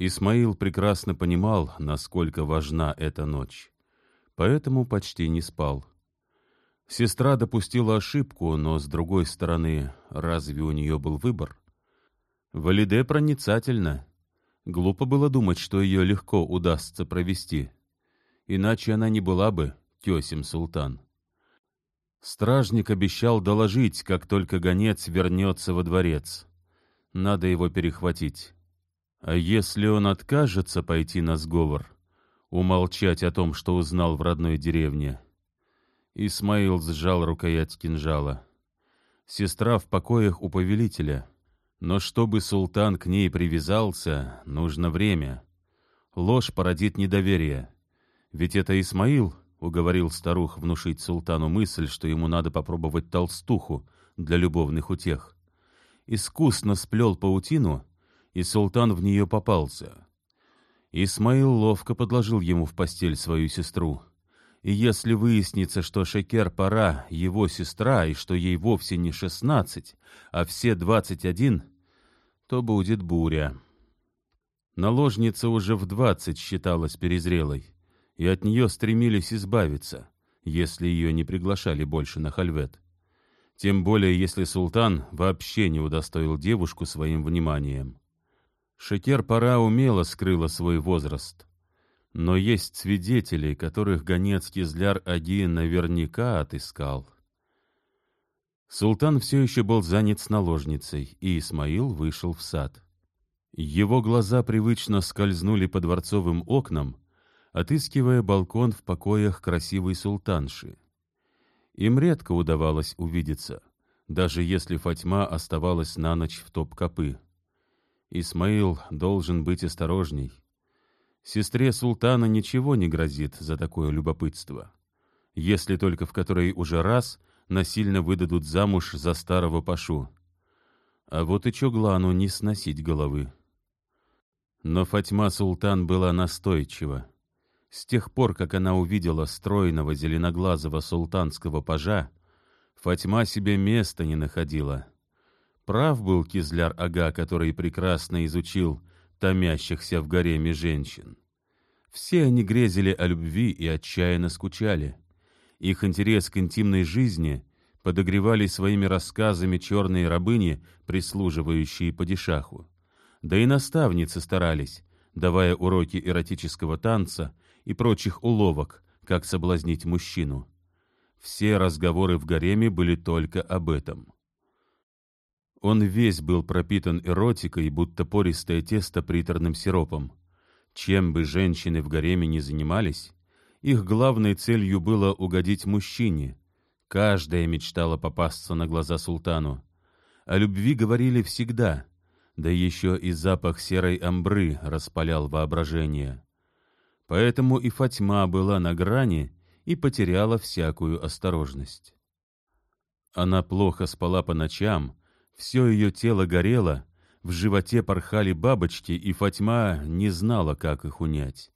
Исмаил прекрасно понимал, насколько важна эта ночь, поэтому почти не спал. Сестра допустила ошибку, но, с другой стороны, разве у нее был выбор? Валиде проницательна. Глупо было думать, что ее легко удастся провести. Иначе она не была бы тесем султан. Стражник обещал доложить, как только гонец вернется во дворец. Надо его перехватить. А если он откажется пойти на сговор, умолчать о том, что узнал в родной деревне? Исмаил сжал рукоять кинжала. Сестра в покоях у повелителя. Но чтобы султан к ней привязался, нужно время. Ложь породит недоверие. Ведь это Исмаил уговорил старух внушить султану мысль, что ему надо попробовать толстуху для любовных утех. Искусно сплел паутину, и султан в нее попался. Исмаил ловко подложил ему в постель свою сестру — и если выяснится, что Шекер-Пара — его сестра, и что ей вовсе не шестнадцать, а все двадцать один, то будет буря. Наложница уже в двадцать считалась перезрелой, и от нее стремились избавиться, если ее не приглашали больше на хальвет. Тем более, если султан вообще не удостоил девушку своим вниманием. Шекер-Пара умело скрыла свой возраст, но есть свидетели, которых гонец Кизляр-Аги наверняка отыскал. Султан все еще был занят с наложницей, и Исмаил вышел в сад. Его глаза привычно скользнули по дворцовым окнам, отыскивая балкон в покоях красивой султанши. Им редко удавалось увидеться, даже если Фатьма оставалась на ночь в топ-копы. Исмаил должен быть осторожней — Сестре султана ничего не грозит за такое любопытство, если только в которой уже раз насильно выдадут замуж за старого пашу. А вот и Чуглану не сносить головы. Но Фатьма Султан была настойчива. С тех пор, как она увидела стройного зеленоглазого султанского пажа, Фатьма себе места не находила. Прав был Кизляр-ага, который прекрасно изучил томящихся в гареме женщин. Все они грезили о любви и отчаянно скучали. Их интерес к интимной жизни подогревали своими рассказами черные рабыни, прислуживающие падишаху. Да и наставницы старались, давая уроки эротического танца и прочих уловок, как соблазнить мужчину. Все разговоры в гареме были только об этом. Он весь был пропитан эротикой, будто пористое тесто приторным сиропом. Чем бы женщины в гареме ни занимались, их главной целью было угодить мужчине. Каждая мечтала попасться на глаза султану. О любви говорили всегда, да еще и запах серой амбры распалял воображение. Поэтому и Фатьма была на грани и потеряла всякую осторожность. Она плохо спала по ночам, все ее тело горело, в животе порхали бабочки, и Фатьма не знала, как их унять.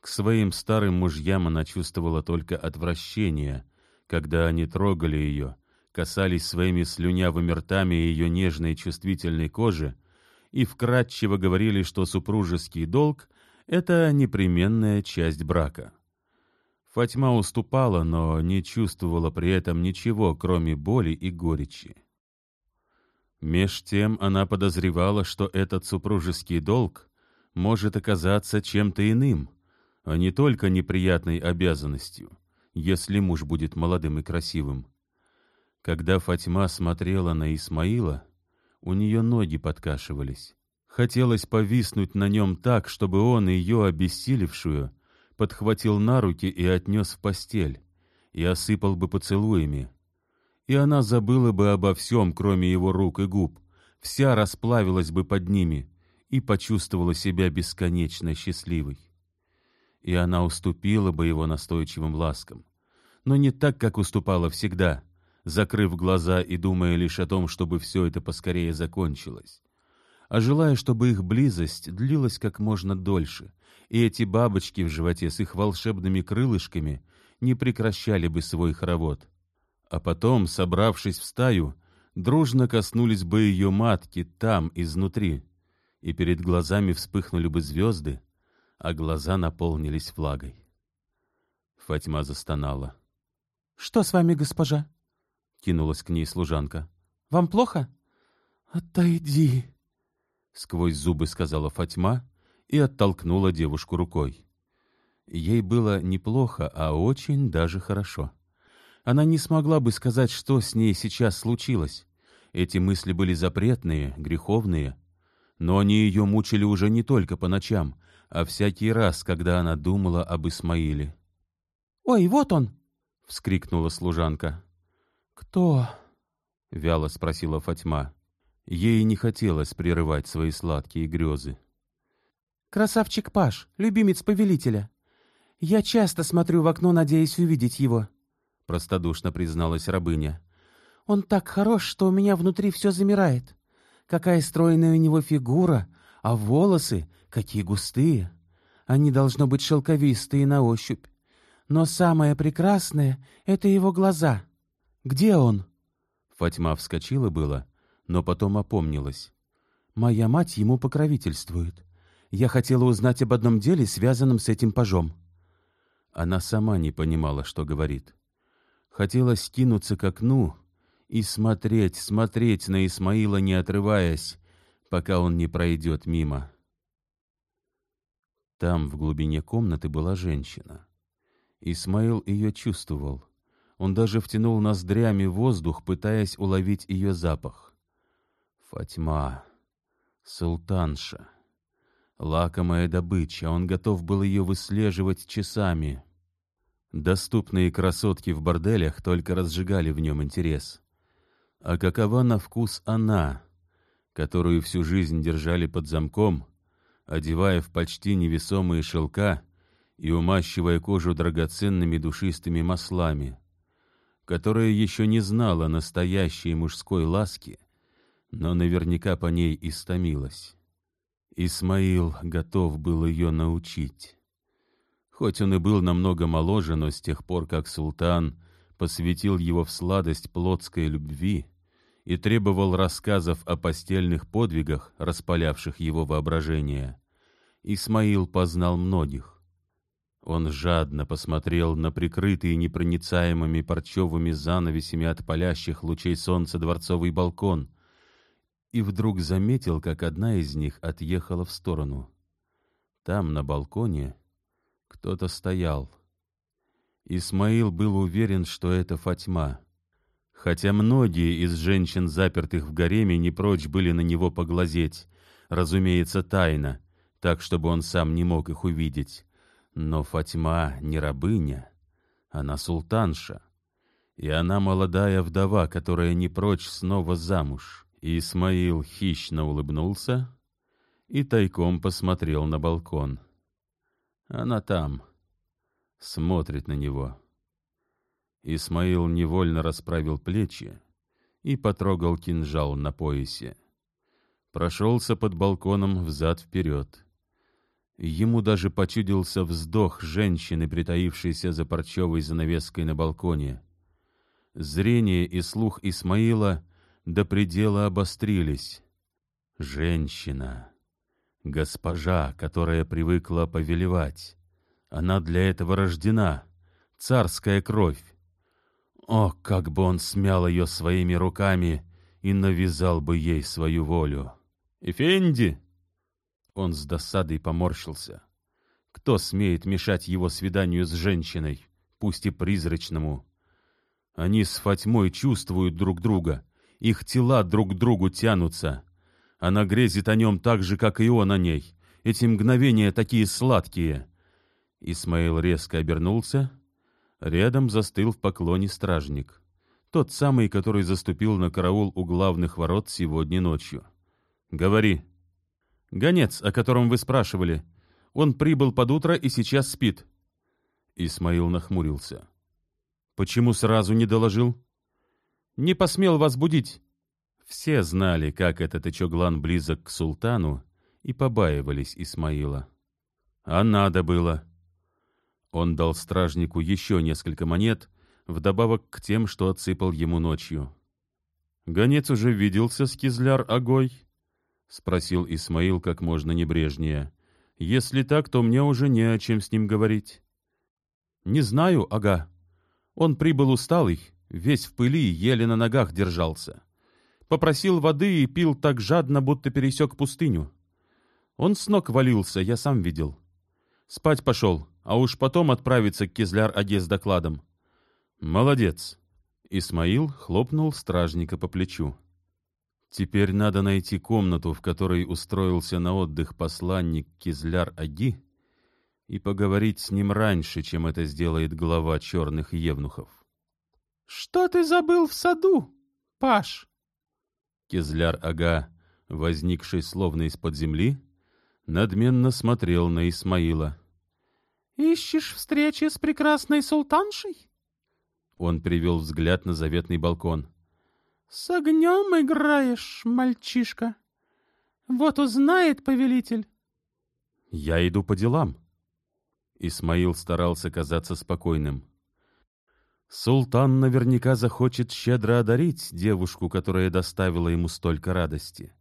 К своим старым мужьям она чувствовала только отвращение, когда они трогали ее, касались своими слюнявыми ртами ее нежной чувствительной кожи и вкратчиво говорили, что супружеский долг — это непременная часть брака. Фатьма уступала, но не чувствовала при этом ничего, кроме боли и горечи. Меж тем она подозревала, что этот супружеский долг может оказаться чем-то иным, а не только неприятной обязанностью, если муж будет молодым и красивым. Когда Фатьма смотрела на Исмаила, у нее ноги подкашивались. Хотелось повиснуть на нем так, чтобы он ее, обессилевшую, подхватил на руки и отнес в постель, и осыпал бы поцелуями и она забыла бы обо всем, кроме его рук и губ, вся расплавилась бы под ними и почувствовала себя бесконечно счастливой. И она уступила бы его настойчивым ласкам, но не так, как уступала всегда, закрыв глаза и думая лишь о том, чтобы все это поскорее закончилось, а желая, чтобы их близость длилась как можно дольше, и эти бабочки в животе с их волшебными крылышками не прекращали бы свой хоровод — а потом, собравшись в стаю, дружно коснулись бы ее матки там, изнутри, и перед глазами вспыхнули бы звезды, а глаза наполнились влагой. Фатьма застонала. — Что с вами, госпожа? — кинулась к ней служанка. — Вам плохо? — Отойди, — сквозь зубы сказала Фатьма и оттолкнула девушку рукой. Ей было неплохо, а очень даже хорошо. Она не смогла бы сказать, что с ней сейчас случилось. Эти мысли были запретные, греховные, но они ее мучили уже не только по ночам, а всякий раз, когда она думала об Исмаиле. «Ой, вот он!» — вскрикнула служанка. «Кто?» — вяло спросила Фатьма. Ей не хотелось прерывать свои сладкие грезы. «Красавчик Паш, любимец повелителя. Я часто смотрю в окно, надеясь увидеть его», — простодушно призналась рабыня. «Он так хорош, что у меня внутри все замирает. Какая стройная у него фигура, а волосы какие густые. Они должно быть шелковистые на ощупь. Но самое прекрасное — это его глаза. Где он?» Фатьма вскочила было, но потом опомнилась. «Моя мать ему покровительствует. Я хотела узнать об одном деле, связанном с этим пажом». Она сама не понимала, что говорит. Хотела скинуться к окну и смотреть, смотреть на Исмаила, не отрываясь, пока он не пройдет мимо. Там, в глубине комнаты, была женщина. Исмаил ее чувствовал. Он даже втянул ноздрями воздух, пытаясь уловить ее запах. Фатьма, султанша, лакомая добыча, он готов был ее выслеживать часами. Доступные красотки в борделях только разжигали в нем интерес. А какова на вкус она, которую всю жизнь держали под замком, одевая в почти невесомые шелка и умащивая кожу драгоценными душистыми маслами, которая еще не знала настоящей мужской ласки, но наверняка по ней истомилась. Исмаил готов был ее научить. Хоть он и был намного моложе, но с тех пор, как султан посвятил его в сладость плотской любви и требовал рассказов о постельных подвигах, распалявших его воображение, Исмаил познал многих. Он жадно посмотрел на прикрытые непроницаемыми парчевыми занавесями от палящих лучей солнца дворцовый балкон и вдруг заметил, как одна из них отъехала в сторону. Там, на балконе, кто-то стоял. Исмаил был уверен, что это Фатьма. Хотя многие из женщин, запертых в гареме, не прочь были на него поглазеть, разумеется, тайно, так, чтобы он сам не мог их увидеть. Но Фатьма не рабыня, она султанша, и она молодая вдова, которая не прочь снова замуж. Исмаил хищно улыбнулся и тайком посмотрел на балкон. Она там, смотрит на него. Исмаил невольно расправил плечи и потрогал кинжал на поясе. Прошелся под балконом взад-вперед. Ему даже почудился вздох женщины, притаившейся за парчевой занавеской на балконе. Зрение и слух Исмаила до предела обострились. Женщина, госпожа, которая привыкла повелевать. Она для этого рождена, царская кровь. О, как бы он смял ее своими руками и навязал бы ей свою волю! «Эфенди!» Он с досадой поморщился. Кто смеет мешать его свиданию с женщиной, пусть и призрачному? Они с Фатьмой чувствуют друг друга, их тела друг к другу тянутся. Она грезит о нем так же, как и он о ней. Эти мгновения такие сладкие. Исмаил резко обернулся. Рядом застыл в поклоне стражник. Тот самый, который заступил на караул у главных ворот сегодня ночью. «Говори». «Гонец, о котором вы спрашивали. Он прибыл под утро и сейчас спит». Исмаил нахмурился. «Почему сразу не доложил?» «Не посмел вас будить». Все знали, как этот Ичоглан близок к султану, и побаивались Исмаила. А надо было. Он дал стражнику еще несколько монет, вдобавок к тем, что отсыпал ему ночью. Гонец уже виделся с Кизляр-Огой. — спросил Исмаил как можно небрежнее. «Если так, то мне уже не о чем с ним говорить». «Не знаю, ага. Он прибыл усталый, весь в пыли, еле на ногах держался. Попросил воды и пил так жадно, будто пересек пустыню. Он с ног валился, я сам видел. Спать пошел, а уж потом отправиться к Кизляр-Аге с докладом». «Молодец!» Исмаил хлопнул стражника по плечу. Теперь надо найти комнату, в которой устроился на отдых посланник Кизляр-Аги, и поговорить с ним раньше, чем это сделает глава черных евнухов. — Что ты забыл в саду, Паш? Кизляр-Ага, возникший словно из-под земли, надменно смотрел на Исмаила. — Ищешь встречи с прекрасной султаншей? Он привел взгляд на заветный балкон. — с огнем играешь, мальчишка. Вот узнает повелитель. Я иду по делам. Исмаил старался казаться спокойным. Султан наверняка захочет щедро одарить девушку, которая доставила ему столько радости.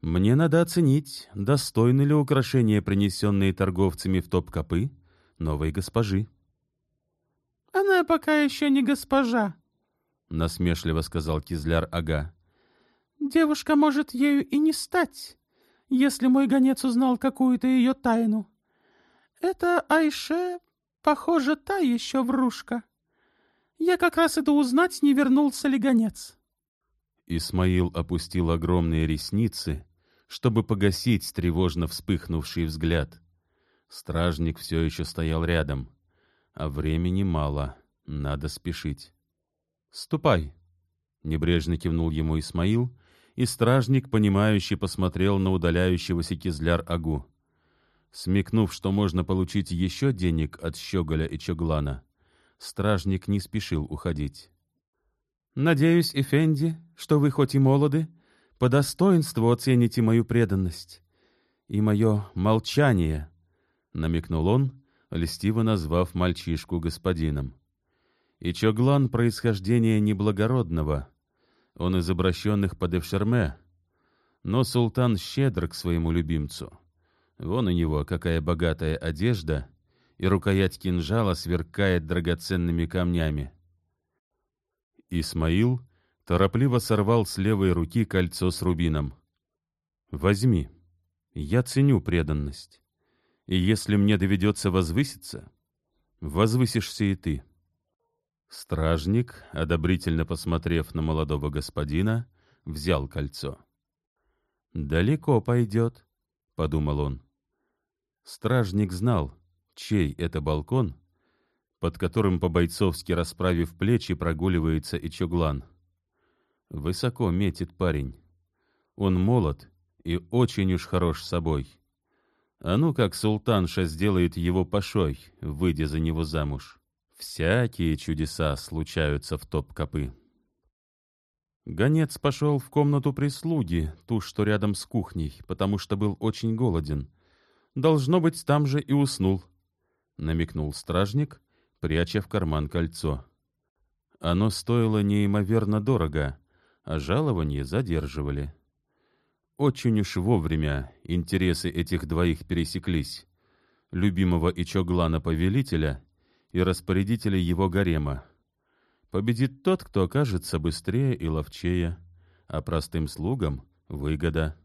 Мне надо оценить, достойны ли украшения, принесенные торговцами в топ-копы, новой госпожи. Она пока еще не госпожа, — насмешливо сказал Кизляр-ага. «Девушка может ею и не стать, если мой гонец узнал какую-то ее тайну. Это Айше, похоже, та еще врушка. Я как раз иду узнать, не вернулся ли гонец». Исмаил опустил огромные ресницы, чтобы погасить тревожно вспыхнувший взгляд. Стражник все еще стоял рядом, а времени мало, надо спешить. «Ступай!» — небрежно кивнул ему Исмаил, и стражник, понимающий, посмотрел на удаляющегося Кизляр-Агу. Смекнув, что можно получить еще денег от Щеголя и Чоглана, стражник не спешил уходить. «Надеюсь, Эфенди, что вы хоть и молоды, по достоинству оцените мою преданность и мое молчание», — намекнул он, льстиво назвав мальчишку господином. И Чоглан происхождения неблагородного, он из обращенных под Эвшерме, но султан щедр к своему любимцу. Вон у него какая богатая одежда, и рукоять кинжала сверкает драгоценными камнями. Исмаил торопливо сорвал с левой руки кольцо с рубином. «Возьми, я ценю преданность, и если мне доведется возвыситься, возвысишься и ты». Стражник, одобрительно посмотрев на молодого господина, взял кольцо. «Далеко пойдет», — подумал он. Стражник знал, чей это балкон, под которым по-бойцовски расправив плечи прогуливается и чуглан. Высоко метит парень. Он молод и очень уж хорош собой. А ну как султанша сделает его пошой, выйдя за него замуж. Всякие чудеса случаются в топ-копы. Гонец пошел в комнату прислуги, ту, что рядом с кухней, потому что был очень голоден. Должно быть, там же и уснул, — намекнул стражник, пряча в карман кольцо. Оно стоило неимоверно дорого, а жалование задерживали. Очень уж вовремя интересы этих двоих пересеклись. Любимого Ичоглана-повелителя и распорядителей его гарема. Победит тот, кто окажется быстрее и ловчее, а простым слугам — выгода.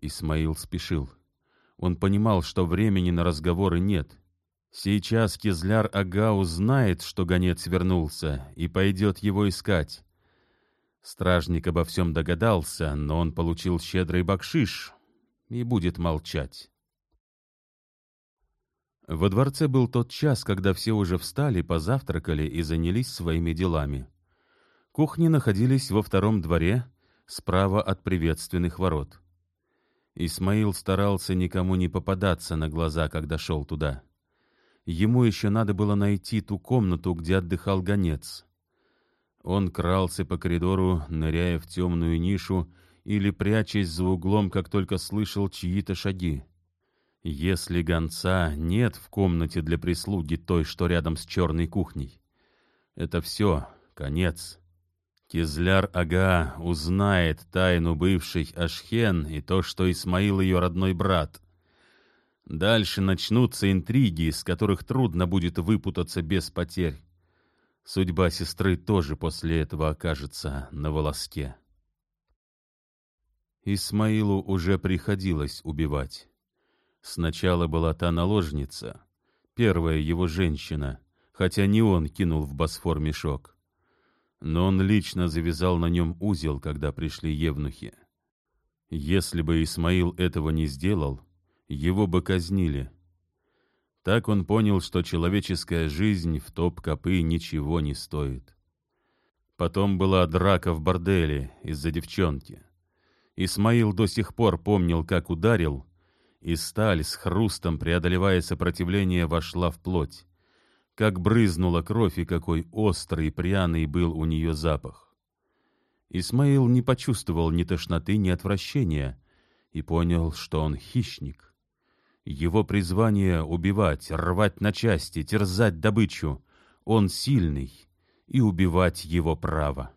Исмаил спешил. Он понимал, что времени на разговоры нет. Сейчас Кизляр-ага узнает, что гонец вернулся, и пойдет его искать. Стражник обо всем догадался, но он получил щедрый бакшиш и будет молчать. Во дворце был тот час, когда все уже встали, позавтракали и занялись своими делами. Кухни находились во втором дворе, справа от приветственных ворот. Исмаил старался никому не попадаться на глаза, когда шел туда. Ему еще надо было найти ту комнату, где отдыхал гонец. Он крался по коридору, ныряя в темную нишу или прячась за углом, как только слышал чьи-то шаги. Если гонца нет в комнате для прислуги той, что рядом с черной кухней, это все, конец. Кизляр-ага узнает тайну бывшей Ашхен и то, что Исмаил ее родной брат. Дальше начнутся интриги, из которых трудно будет выпутаться без потерь. Судьба сестры тоже после этого окажется на волоске. Исмаилу уже приходилось убивать. Сначала была та наложница, первая его женщина, хотя не он кинул в Босфор мешок. Но он лично завязал на нем узел, когда пришли евнухи. Если бы Исмаил этого не сделал, его бы казнили. Так он понял, что человеческая жизнь в топ-копы ничего не стоит. Потом была драка в борделе из-за девчонки. Исмаил до сих пор помнил, как ударил, и сталь с хрустом, преодолевая сопротивление, вошла в плоть. Как брызнула кровь, и какой острый и пряный был у нее запах. Исмаил не почувствовал ни тошноты, ни отвращения, и понял, что он хищник. Его призвание — убивать, рвать на части, терзать добычу. Он сильный, и убивать его право.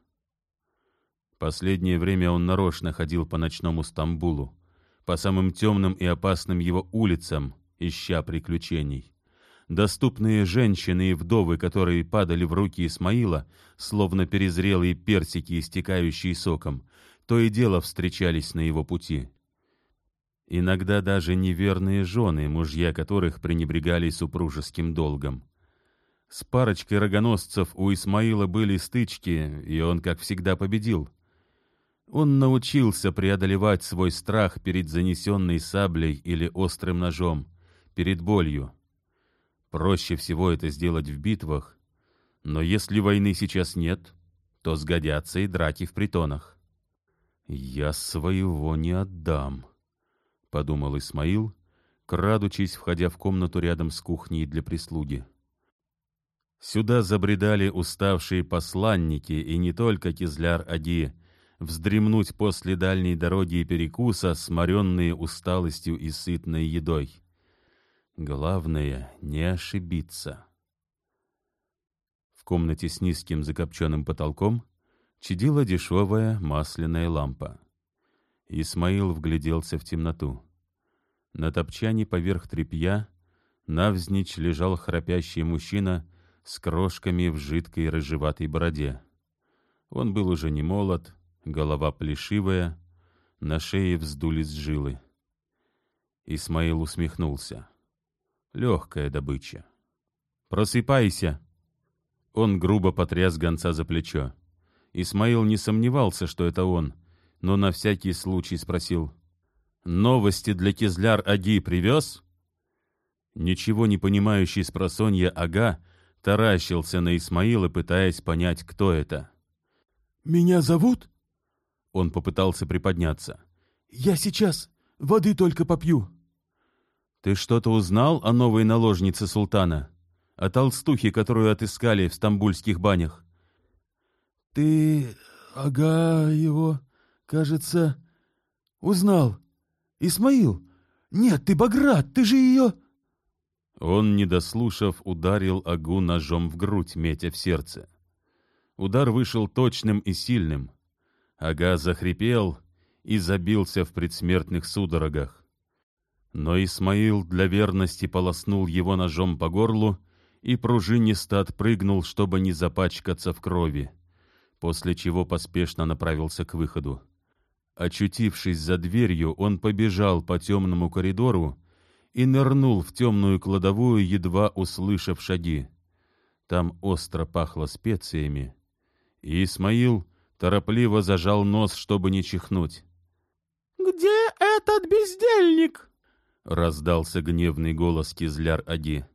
Последнее время он нарочно ходил по ночному Стамбулу, по самым темным и опасным его улицам, ища приключений. Доступные женщины и вдовы, которые падали в руки Исмаила, словно перезрелые персики, истекающие соком, то и дело встречались на его пути — Иногда даже неверные жены, мужья которых пренебрегали супружеским долгом. С парочкой рогоносцев у Исмаила были стычки, и он, как всегда, победил. Он научился преодолевать свой страх перед занесенной саблей или острым ножом, перед болью. Проще всего это сделать в битвах, но если войны сейчас нет, то сгодятся и драки в притонах. «Я своего не отдам», подумал Исмаил, крадучись, входя в комнату рядом с кухней для прислуги. Сюда забредали уставшие посланники, и не только Кизляр-Ади, вздремнуть после дальней дороги и перекуса, сморенные усталостью и сытной едой. Главное — не ошибиться. В комнате с низким закопченным потолком чадила дешевая масляная лампа. Исмаил вгляделся в темноту. На топчане поверх тряпья навзничь лежал храпящий мужчина с крошками в жидкой рыжеватой бороде. Он был уже не молод, голова плешивая, на шее вздулись жилы. Исмаил усмехнулся. Легкая добыча. «Просыпайся!» Он грубо потряс гонца за плечо. Исмаил не сомневался, что это он, но на всякий случай спросил. «Новости для Кизляр-Аги привез?» Ничего не понимающий спросонья Ага таращился на Исмаила, пытаясь понять, кто это. «Меня зовут?» Он попытался приподняться. «Я сейчас воды только попью». «Ты что-то узнал о новой наложнице султана? О толстухе, которую отыскали в стамбульских банях?» «Ты, ага, его...» Кажется, узнал. Исмаил! Нет, ты Баграт, ты же ее...» Он, не дослушав, ударил Агу ножом в грудь, метя в сердце. Удар вышел точным и сильным. Ага захрипел и забился в предсмертных судорогах. Но Исмаил для верности полоснул его ножом по горлу и пружинисто отпрыгнул, чтобы не запачкаться в крови, после чего поспешно направился к выходу. Очутившись за дверью, он побежал по темному коридору и нырнул в темную кладовую, едва услышав шаги. Там остро пахло специями, и Исмаил торопливо зажал нос, чтобы не чихнуть. «Где этот бездельник?» — раздался гневный голос Кизляр-Ади.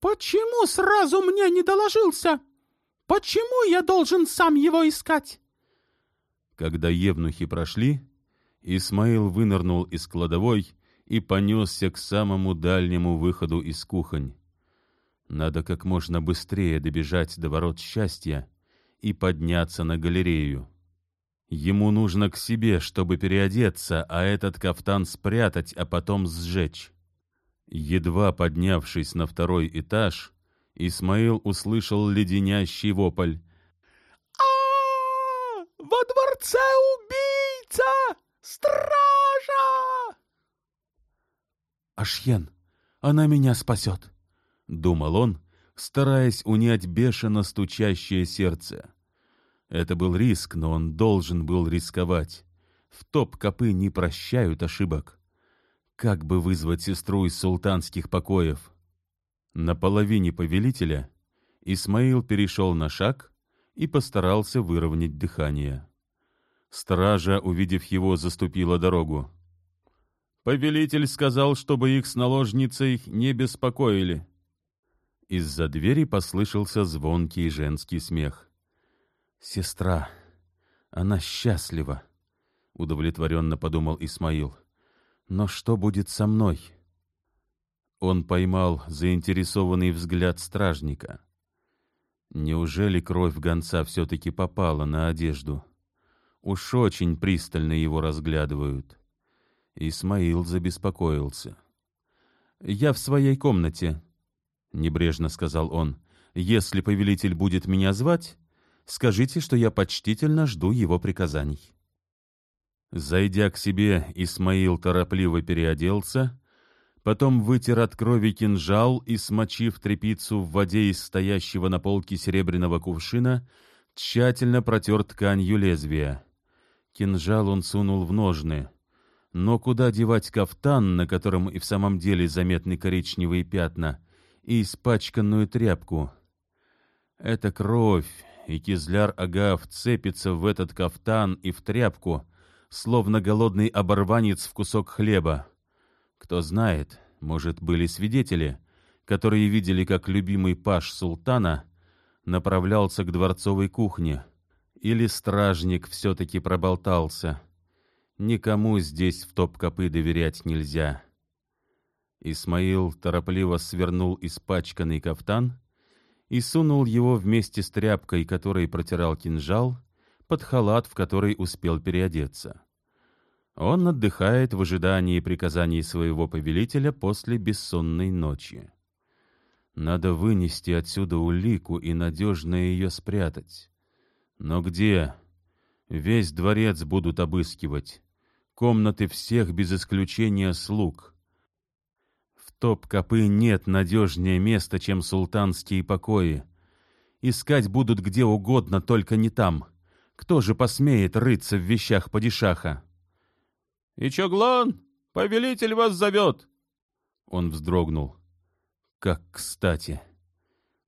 «Почему сразу мне не доложился? Почему я должен сам его искать?» Когда евнухи прошли, Исмаил вынырнул из кладовой и понесся к самому дальнему выходу из кухонь. Надо как можно быстрее добежать до ворот счастья и подняться на галерею. Ему нужно к себе, чтобы переодеться, а этот кафтан спрятать, а потом сжечь. Едва поднявшись на второй этаж, Исмаил услышал леденящий вопль. Сердце-убийца! Стража!» «Ашьен, она меня спасет!» — думал он, стараясь унять бешено стучащее сердце. Это был риск, но он должен был рисковать. В топ-копы не прощают ошибок. Как бы вызвать сестру из султанских покоев? На половине повелителя Исмаил перешел на шаг и постарался выровнять дыхание. Стража, увидев его, заступила дорогу. Повелитель сказал, чтобы их с наложницей не беспокоили. Из-за двери послышался звонкий женский смех. «Сестра, она счастлива», — удовлетворенно подумал Исмаил. «Но что будет со мной?» Он поймал заинтересованный взгляд стражника. Неужели кровь гонца все-таки попала на одежду? Уж очень пристально его разглядывают. Исмаил забеспокоился. «Я в своей комнате», — небрежно сказал он. «Если повелитель будет меня звать, скажите, что я почтительно жду его приказаний». Зайдя к себе, Исмаил торопливо переоделся, потом вытер от крови кинжал и, смочив тряпицу в воде из стоящего на полке серебряного кувшина, тщательно протер тканью лезвия. Кинжал он сунул в ножны. Но куда девать кафтан, на котором и в самом деле заметны коричневые пятна, и испачканную тряпку? Это кровь, и кизляр Ага вцепится в этот кафтан и в тряпку, словно голодный оборванец в кусок хлеба. Кто знает, может, были свидетели, которые видели, как любимый паш султана направлялся к дворцовой кухне — или стражник все-таки проболтался. Никому здесь в топ-копы доверять нельзя. Исмаил торопливо свернул испачканный кафтан и сунул его вместе с тряпкой, которой протирал кинжал, под халат, в который успел переодеться. Он отдыхает в ожидании приказаний своего повелителя после бессонной ночи. Надо вынести отсюда улику и надежно ее спрятать. Но где? Весь дворец будут обыскивать. Комнаты всех без исключения слуг. Топ-копы нет надежнее места, чем султанские покои. Искать будут где угодно, только не там. Кто же посмеет рыться в вещах падишаха? — Ичоглан, повелитель вас зовет! Он вздрогнул. Как кстати.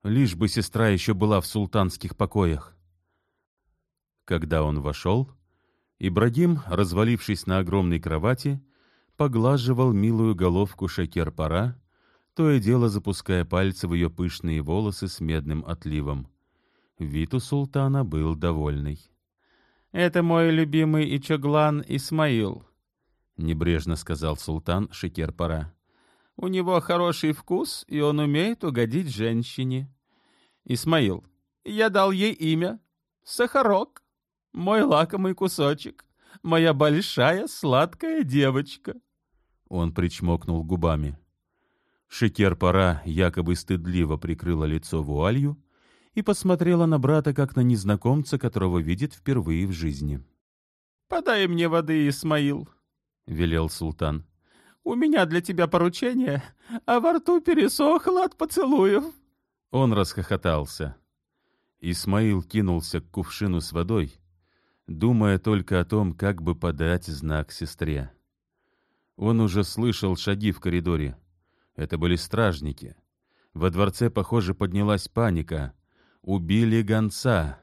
Лишь бы сестра еще была в султанских покоях. Когда он вошел, Ибрагим, развалившись на огромной кровати, поглаживал милую головку шакер-пора, то и дело запуская пальцы в ее пышные волосы с медным отливом. Вид у султана был довольный. — Это мой любимый Ичоглан Исмаил, — небрежно сказал султан шакер-пора. — У него хороший вкус, и он умеет угодить женщине. — Исмаил, я дал ей имя — Сахарок мой лакомый кусочек, моя большая сладкая девочка. Он причмокнул губами. Шекер-пора якобы стыдливо прикрыла лицо вуалью и посмотрела на брата, как на незнакомца, которого видит впервые в жизни. — Подай мне воды, Исмаил, — велел султан. — У меня для тебя поручение, а во рту пересохло от поцелуев. Он расхохотался. Исмаил кинулся к кувшину с водой думая только о том, как бы подать знак сестре. Он уже слышал шаги в коридоре. Это были стражники. Во дворце, похоже, поднялась паника. Убили гонца.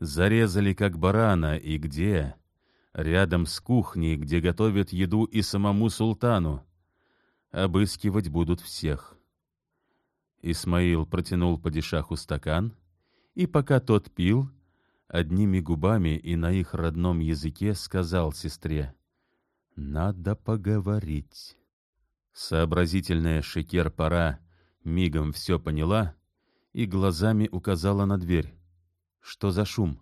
Зарезали как барана. И где? Рядом с кухней, где готовят еду и самому султану. Обыскивать будут всех. Исмаил протянул падишаху стакан, и пока тот пил, одними губами и на их родном языке сказал сестре «Надо поговорить». Сообразительная Шекер-пора мигом все поняла и глазами указала на дверь. «Что за шум?»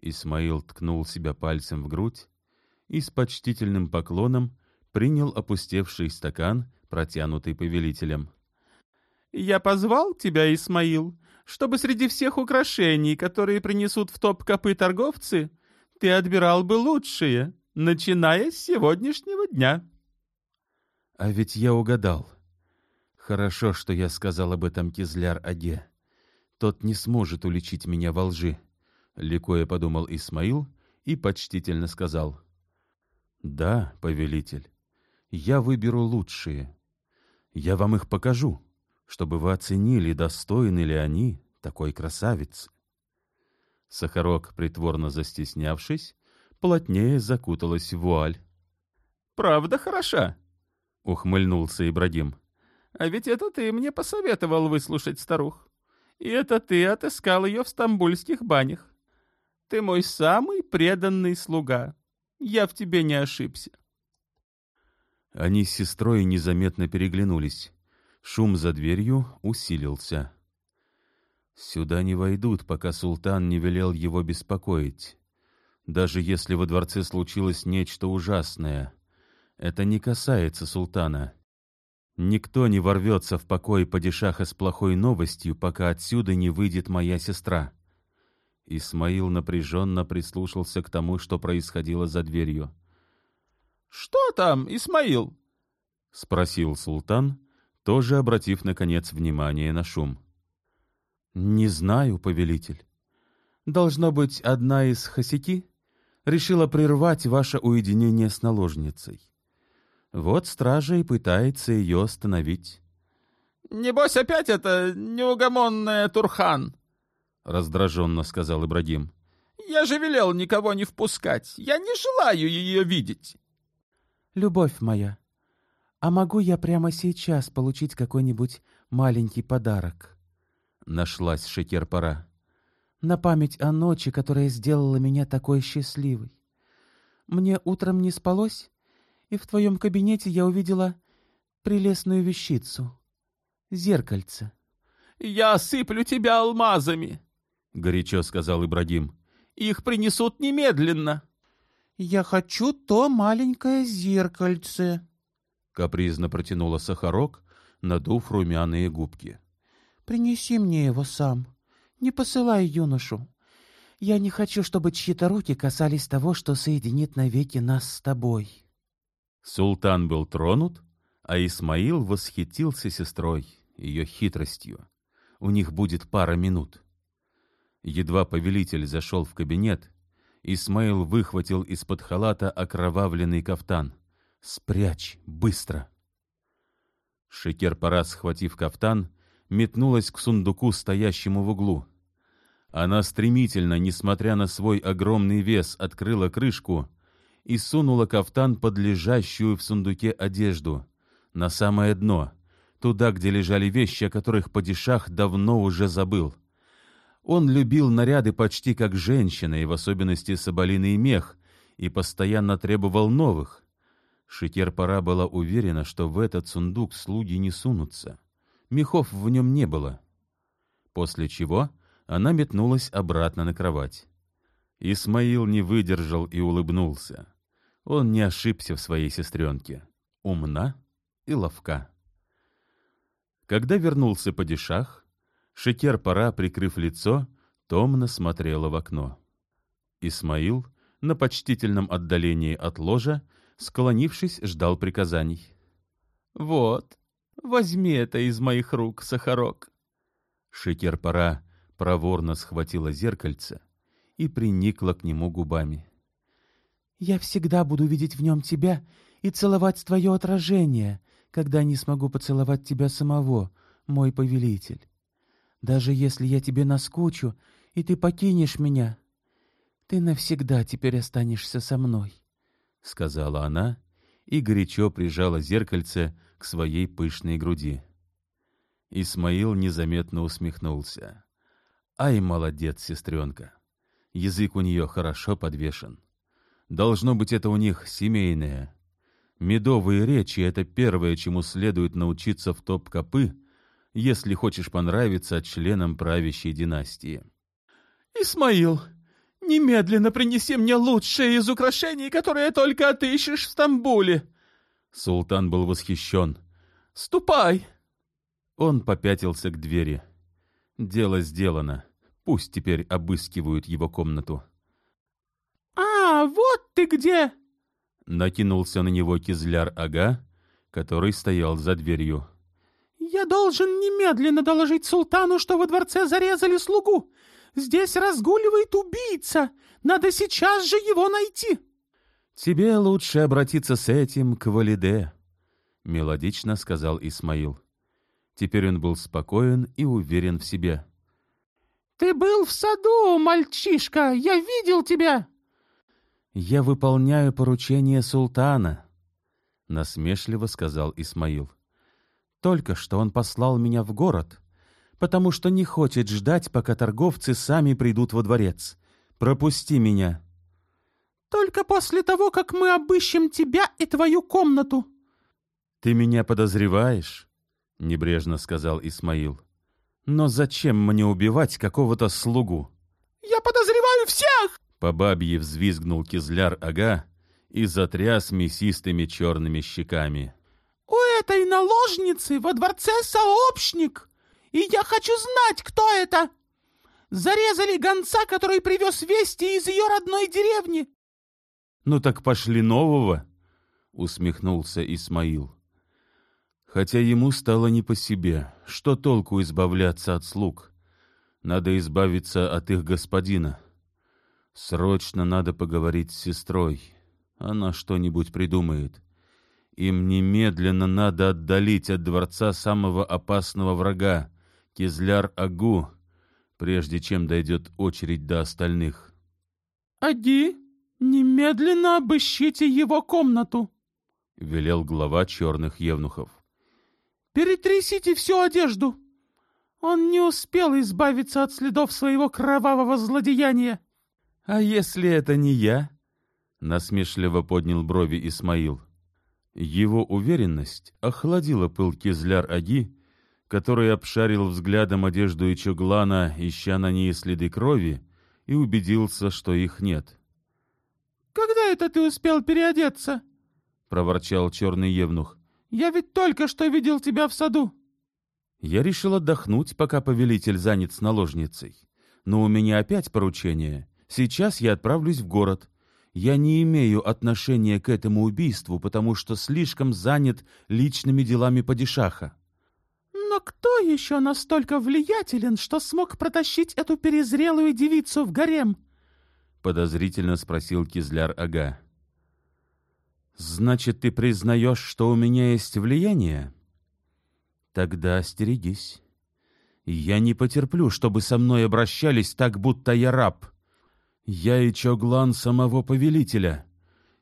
Исмаил ткнул себя пальцем в грудь и с почтительным поклоном принял опустевший стакан, протянутый повелителем. «Я позвал тебя, Исмаил, чтобы среди всех украшений, которые принесут в топ-копы торговцы, ты отбирал бы лучшие, начиная с сегодняшнего дня. А ведь я угадал. Хорошо, что я сказал об этом Кизляр-Аге. Тот не сможет уличить меня во лжи. Ликуя подумал Исмаил и почтительно сказал. Да, повелитель, я выберу лучшие. Я вам их покажу, чтобы вы оценили, достойны ли они такой красавицы. Сахарок, притворно застеснявшись, плотнее закуталась в вуаль. «Правда хороша?» — ухмыльнулся Ибрагим. «А ведь это ты мне посоветовал выслушать старух. И это ты отыскал ее в стамбульских банях. Ты мой самый преданный слуга. Я в тебе не ошибся». Они с сестрой незаметно переглянулись. Шум за дверью усилился. Сюда не войдут, пока султан не велел его беспокоить. Даже если во дворце случилось нечто ужасное, это не касается султана. Никто не ворвется в покой падишаха с плохой новостью, пока отсюда не выйдет моя сестра. Исмаил напряженно прислушался к тому, что происходило за дверью. — Что там, Исмаил? — спросил султан, тоже обратив, наконец, внимание на шум. «Не знаю, повелитель. Должно быть, одна из хосяки решила прервать ваше уединение с наложницей. Вот стража и пытается ее остановить». «Небось, опять это неугомонная Турхан!» — раздраженно сказал Ибрагим. «Я же велел никого не впускать. Я не желаю ее видеть». «Любовь моя, а могу я прямо сейчас получить какой-нибудь маленький подарок?» Нашлась шекер-пора. На память о ночи, которая сделала меня такой счастливой. Мне утром не спалось, и в твоем кабинете я увидела прелестную вещицу — зеркальце. — Я осыплю тебя алмазами, — горячо сказал Ибрагим. — Их принесут немедленно. — Я хочу то маленькое зеркальце, — капризно протянула Сахарок, надув румяные губки. Принеси мне его сам. Не посылай юношу. Я не хочу, чтобы чьи-то руки касались того, что соединит навеки нас с тобой. Султан был тронут, а Исмаил восхитился сестрой, ее хитростью. У них будет пара минут. Едва повелитель зашел в кабинет, Исмаил выхватил из-под халата окровавленный кафтан. «Спрячь! Быстро!» Шекер-пора, схватив кафтан, метнулась к сундуку, стоящему в углу. Она стремительно, несмотря на свой огромный вес, открыла крышку и сунула кафтан под лежащую в сундуке одежду, на самое дно, туда, где лежали вещи, о которых падишах давно уже забыл. Он любил наряды почти как женщина, и в особенности соболиный мех, и постоянно требовал новых. Шикер-пора была уверена, что в этот сундук слуги не сунутся. Мехов в нем не было. После чего она метнулась обратно на кровать. Исмаил не выдержал и улыбнулся. Он не ошибся в своей сестренке. Умна и ловка. Когда вернулся падишах, Шекер-пора, прикрыв лицо, томно смотрела в окно. Исмаил, на почтительном отдалении от ложа, склонившись, ждал приказаний. — Вот, Возьми это из моих рук, Сахарок. Шекер-пора проворно схватила зеркальце и приникла к нему губами. «Я всегда буду видеть в нем тебя и целовать твое отражение, когда не смогу поцеловать тебя самого, мой повелитель. Даже если я тебе наскучу, и ты покинешь меня, ты навсегда теперь останешься со мной», — сказала она и горячо прижала зеркальце к своей пышной груди. Исмаил незаметно усмехнулся. «Ай, молодец, сестренка! Язык у нее хорошо подвешен. Должно быть, это у них семейное. Медовые речи — это первое, чему следует научиться в топ-копы, если хочешь понравиться членам правящей династии». «Исмаил, немедленно принеси мне лучшее из украшений, которые только отыщешь в Стамбуле!» Султан был восхищен. «Ступай!» Он попятился к двери. Дело сделано. Пусть теперь обыскивают его комнату. «А, «А вот ты где!» Накинулся на него Кизляр-ага, который стоял за дверью. «Я должен немедленно доложить султану, что во дворце зарезали слугу. Здесь разгуливает убийца. Надо сейчас же его найти!» «Тебе лучше обратиться с этим к Валиде», — мелодично сказал Исмаил. Теперь он был спокоен и уверен в себе. «Ты был в саду, мальчишка! Я видел тебя!» «Я выполняю поручение султана», — насмешливо сказал Исмаил. «Только что он послал меня в город, потому что не хочет ждать, пока торговцы сами придут во дворец. Пропусти меня». «Только после того, как мы обыщем тебя и твою комнату». «Ты меня подозреваешь?» — небрежно сказал Исмаил. «Но зачем мне убивать какого-то слугу?» «Я подозреваю всех!» По бабье взвизгнул кизляр-ага и затряс мясистыми черными щеками. «У этой наложницы во дворце сообщник, и я хочу знать, кто это! Зарезали гонца, который привез вести из ее родной деревни!» «Ну так пошли нового!» — усмехнулся Исмаил. Хотя ему стало не по себе. Что толку избавляться от слуг? Надо избавиться от их господина. Срочно надо поговорить с сестрой. Она что-нибудь придумает. Им немедленно надо отдалить от дворца самого опасного врага, Кизляр-Агу, прежде чем дойдет очередь до остальных. «Аги, немедленно обыщите его комнату», — велел глава черных евнухов. «Перетрясите всю одежду. Он не успел избавиться от следов своего кровавого злодеяния». «А если это не я?» — насмешливо поднял брови Исмаил. Его уверенность охладила пыл Кизляр-Аги, который обшарил взглядом одежду Ичуглана, ища на ней следы крови, и убедился, что их нет. «Когда это ты успел переодеться?» — проворчал черный евнух. «Я ведь только что видел тебя в саду». Я решил отдохнуть, пока повелитель занят с наложницей. Но у меня опять поручение — Сейчас я отправлюсь в город. Я не имею отношения к этому убийству, потому что слишком занят личными делами падишаха. Но кто еще настолько влиятелен, что смог протащить эту перезрелую девицу в гарем? Подозрительно спросил Кизляр-ага. Значит, ты признаешь, что у меня есть влияние? Тогда остерегись. Я не потерплю, чтобы со мной обращались так, будто я раб. Я и Чоглан самого повелителя,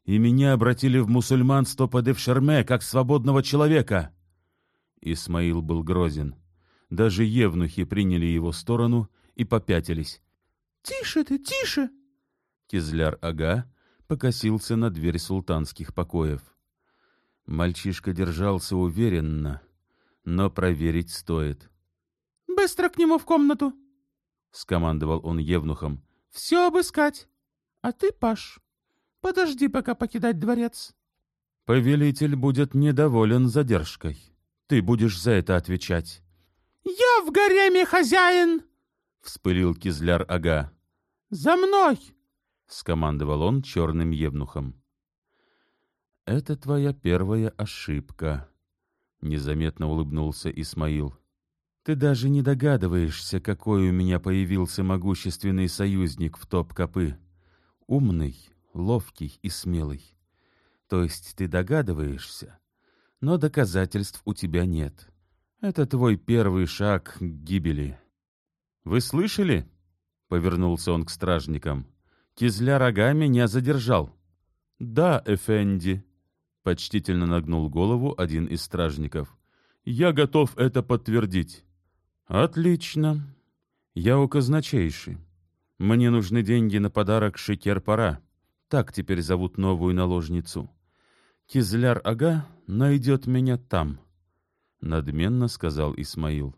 и меня обратили в мусульманство под Эвшерме, как свободного человека. Исмаил был грозен. Даже евнухи приняли его сторону и попятились. — Тише ты, тише! Кизляр-ага покосился на дверь султанских покоев. Мальчишка держался уверенно, но проверить стоит. — Быстро к нему в комнату! — скомандовал он евнухом все обыскать. А ты, Паш, подожди, пока покидать дворец. Повелитель будет недоволен задержкой. Ты будешь за это отвечать. Я в гареме хозяин! Вспылил Кизляр-ага. За мной! Скомандовал он черным евнухом. Это твоя первая ошибка. Незаметно улыбнулся Исмаил. Ты даже не догадываешься, какой у меня появился могущественный союзник в топ-копы. Умный, ловкий и смелый. То есть ты догадываешься, но доказательств у тебя нет. Это твой первый шаг к гибели. Вы слышали? Повернулся он к стражникам. Кизля рога меня задержал. Да, Эфенди. Почтительно нагнул голову один из стражников. Я готов это подтвердить. «Отлично. Я у казначейши. Мне нужны деньги на подарок Шекер-Пара. Так теперь зовут новую наложницу. Кизляр-ага найдет меня там», — надменно сказал Исмаил.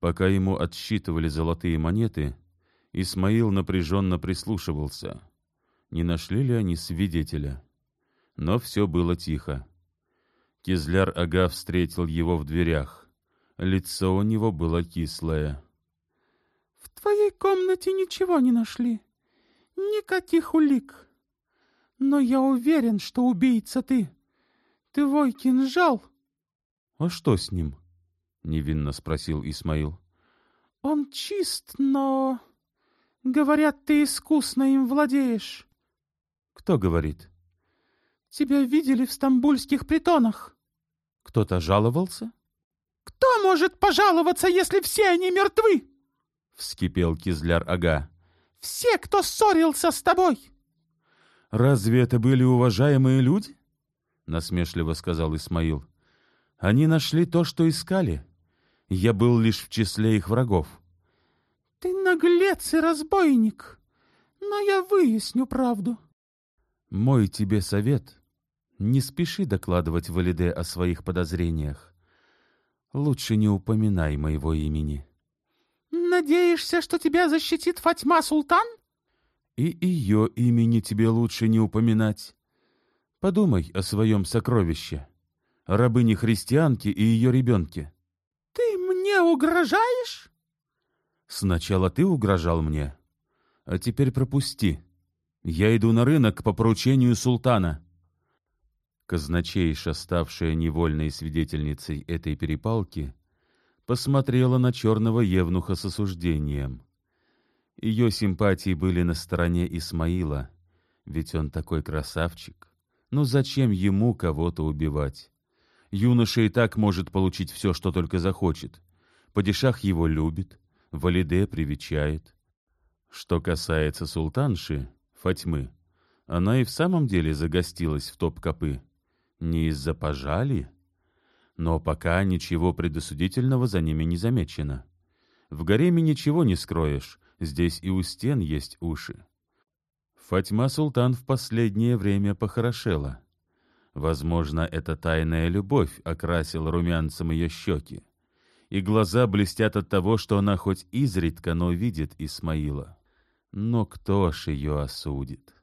Пока ему отсчитывали золотые монеты, Исмаил напряженно прислушивался. Не нашли ли они свидетеля? Но все было тихо. Кизляр-ага встретил его в дверях. Лицо у него было кислое. — В твоей комнате ничего не нашли. Никаких улик. Но я уверен, что убийца ты. Твой кинжал. — А что с ним? — невинно спросил Исмаил. — Он чист, но... Говорят, ты искусно им владеешь. — Кто говорит? — Тебя видели в стамбульских притонах. — Кто-то жаловался? — Кто может пожаловаться, если все они мертвы? — вскипел Кизляр-ага. — Все, кто ссорился с тобой. — Разве это были уважаемые люди? — насмешливо сказал Исмаил. — Они нашли то, что искали. Я был лишь в числе их врагов. — ты наглец и разбойник, но я выясню правду. Мой тебе совет — не спеши докладывать Валиде о своих подозрениях. Лучше не упоминай моего имени. Надеешься, что тебя защитит Фатьма Султан? И ее имени тебе лучше не упоминать. Подумай о своем сокровище, рабыне-христианке и ее ребенке. Ты мне угрожаешь? Сначала ты угрожал мне, а теперь пропусти. Я иду на рынок по поручению султана. Казначейша, ставшая невольной свидетельницей этой перепалки, посмотрела на черного евнуха с осуждением. Ее симпатии были на стороне Исмаила, ведь он такой красавчик. Но зачем ему кого-то убивать? Юноша и так может получить все, что только захочет. Падишах его любит, Валиде привечает. Что касается султанши, Фатьмы, она и в самом деле загостилась в топ-копы. Не из-за пожали, но пока ничего предосудительного за ними не замечено. В гареме ничего не скроешь, здесь и у стен есть уши. Фатьма Султан в последнее время похорошела. Возможно, эта тайная любовь окрасила румянцем ее щеки и глаза блестят от того, что она хоть изредка, но видит Исмаила. Но кто ж ее осудит?